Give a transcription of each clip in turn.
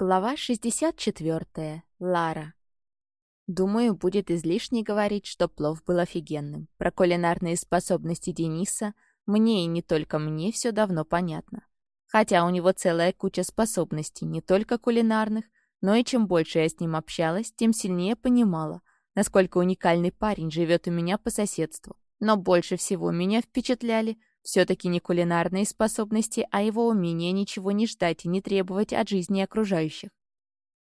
Глава 64. Лара. Думаю, будет излишне говорить, что плов был офигенным. Про кулинарные способности Дениса мне и не только мне все давно понятно. Хотя у него целая куча способностей, не только кулинарных, но и чем больше я с ним общалась, тем сильнее понимала, насколько уникальный парень живет у меня по соседству. Но больше всего меня впечатляли все-таки не кулинарные способности, а его умение ничего не ждать и не требовать от жизни окружающих.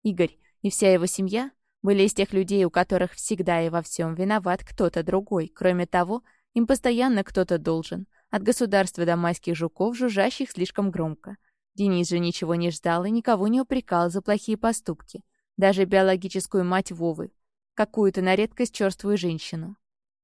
Игорь и вся его семья были из тех людей, у которых всегда и во всем виноват кто-то другой. Кроме того, им постоянно кто-то должен. От государства до майских жуков, жужжащих слишком громко. Денис же ничего не ждал и никого не упрекал за плохие поступки. Даже биологическую мать Вовы. Какую-то на редкость черствую женщину.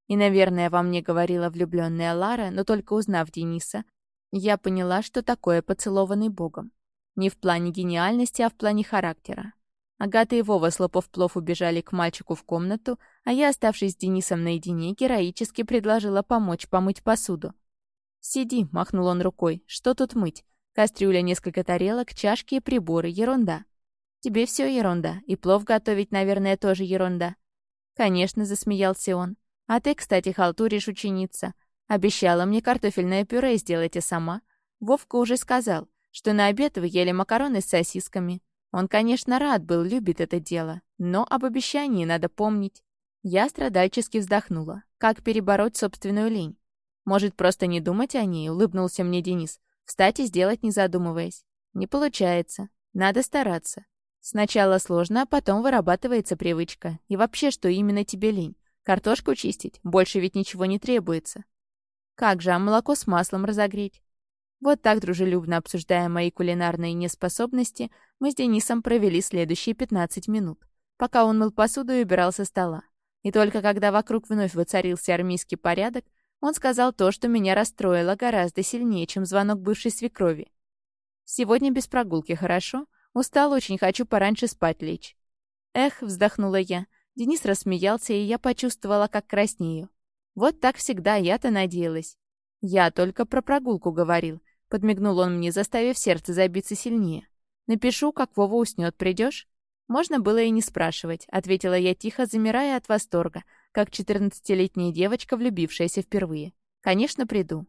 И, наверное, во мне говорила влюбленная Лара, но только узнав Дениса, я поняла, что такое поцелованный Богом. Не в плане гениальности, а в плане характера. Агата и Вова, слопав плов, убежали к мальчику в комнату, а я, оставшись с Денисом наедине, героически предложила помочь помыть посуду. «Сиди», — махнул он рукой, — «что тут мыть? Кастрюля, несколько тарелок, чашки и приборы, ерунда». «Тебе все ерунда, и плов готовить, наверное, тоже ерунда». «Конечно», — засмеялся он. А ты, кстати, халтуришь ученица. Обещала мне картофельное пюре сделать и сама. Вовка уже сказал, что на обед вы ели макароны с сосисками. Он, конечно, рад был, любит это дело. Но об обещании надо помнить. Я страдальчески вздохнула. Как перебороть собственную лень? Может, просто не думать о ней, улыбнулся мне Денис. Встать и сделать, не задумываясь. Не получается. Надо стараться. Сначала сложно, а потом вырабатывается привычка. И вообще, что именно тебе лень? Картошку чистить? Больше ведь ничего не требуется. Как же, а молоко с маслом разогреть? Вот так, дружелюбно обсуждая мои кулинарные неспособности, мы с Денисом провели следующие 15 минут, пока он мыл посуду и убирал со стола. И только когда вокруг вновь воцарился армейский порядок, он сказал то, что меня расстроило гораздо сильнее, чем звонок бывшей свекрови. «Сегодня без прогулки, хорошо? Устал очень, хочу пораньше спать лечь». «Эх», — вздохнула я, Денис рассмеялся, и я почувствовала, как краснею. Вот так всегда я-то надеялась. Я только про прогулку говорил. Подмигнул он мне, заставив сердце забиться сильнее. Напишу, как Вова уснет, придешь? Можно было и не спрашивать, ответила я тихо, замирая от восторга, как четырнадцатилетняя девочка, влюбившаяся впервые. Конечно, приду.